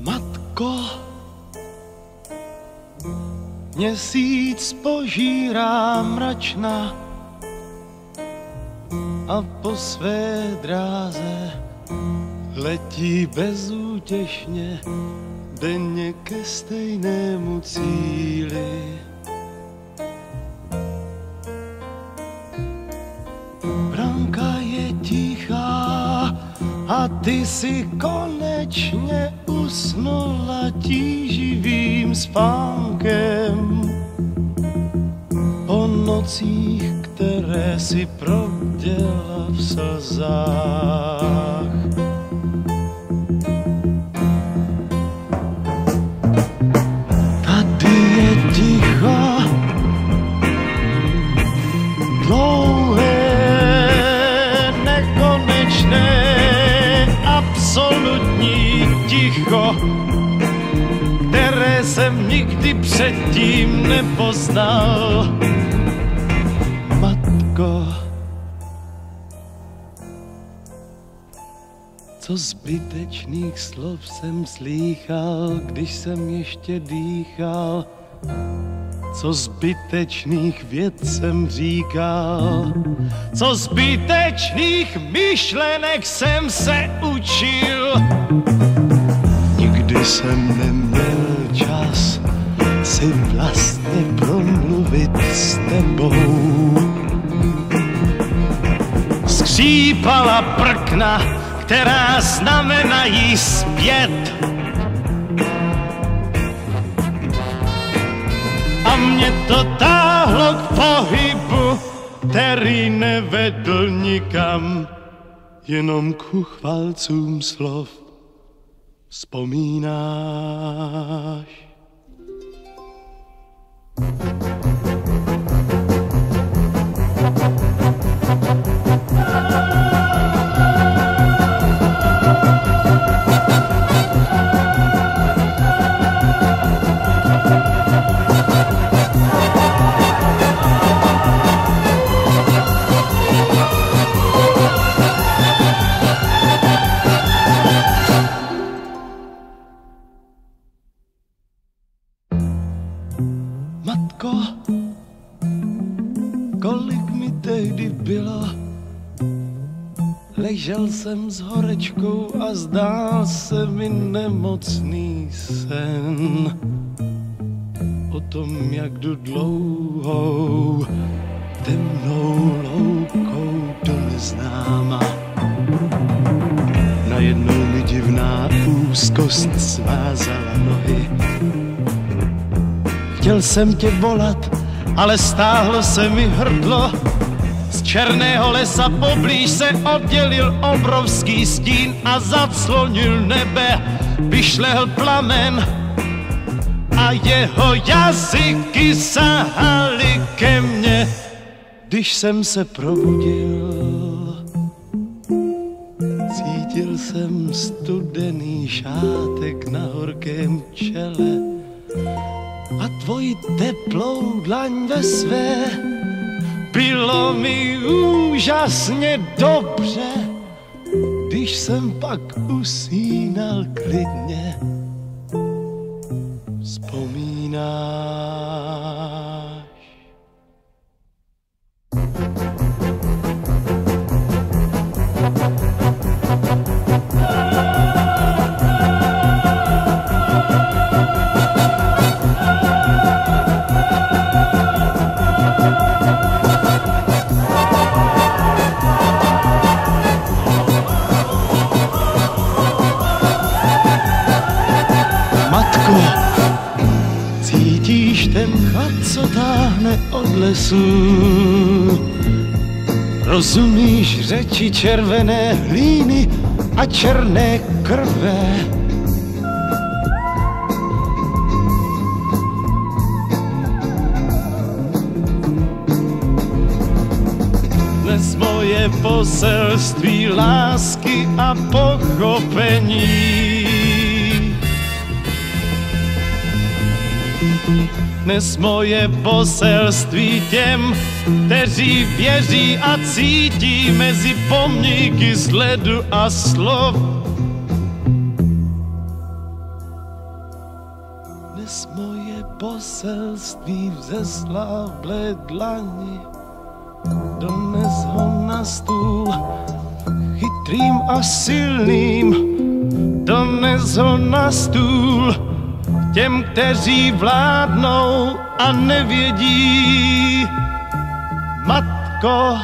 Matko, měsíc požírá mračna a po své dráze letí bezútěšně denně ke stejnému cíli. A ty si konečně usnula tíživým spánkem. Po nocích, které si proděla v slzách. Ticho, které jsem nikdy předtím nepoznal. Matko, co zbytečných slov jsem slýchal, když jsem ještě dýchal, co zbytečných věd jsem říkal, co zbytečných myšlenek jsem se učil. Jsem neměl čas si vlastně promluvit s tebou. Skřípala prkna, která znamenají zpět. A mě to táhlo k pohybu, který nevedl nikam, jenom ku chvalcům slov vzpomínáš. Matko, kolik mi tehdy bylo, ležel jsem s horečkou a zdál se mi nemocný sen. O tom, jak jdu dlouhou, temnou loukou do neznáma. Najednou mi divná úzkost svázala nohy Chtěl jsem tě volat, ale stáhlo se mi hrdlo. Z černého lesa poblíž se oddělil obrovský stín a zaclonil nebe, vyšlehl plamen a jeho jazyky sahaly ke mně. Když jsem se probudil, cítil jsem studený šátek na horkém čele tvoji teplou dlaň ve své. Bylo mi úžasně dobře, když jsem pak usínal klidně. Vzpomínáš? Chlad, co táhne od lesu? Rozumíš řeči červené hlíny a černé krve? Dnes moje poselství lásky a pochopení Dnes moje poselství těm, kteří věří a cítí mezi pomníky z ledu a slov. Dnes moje poselství vzesla v dlani, dones ho na stůl, chytrým a silným, dones ho na stůl, těm, kteří vládnou a nevědí. Matko,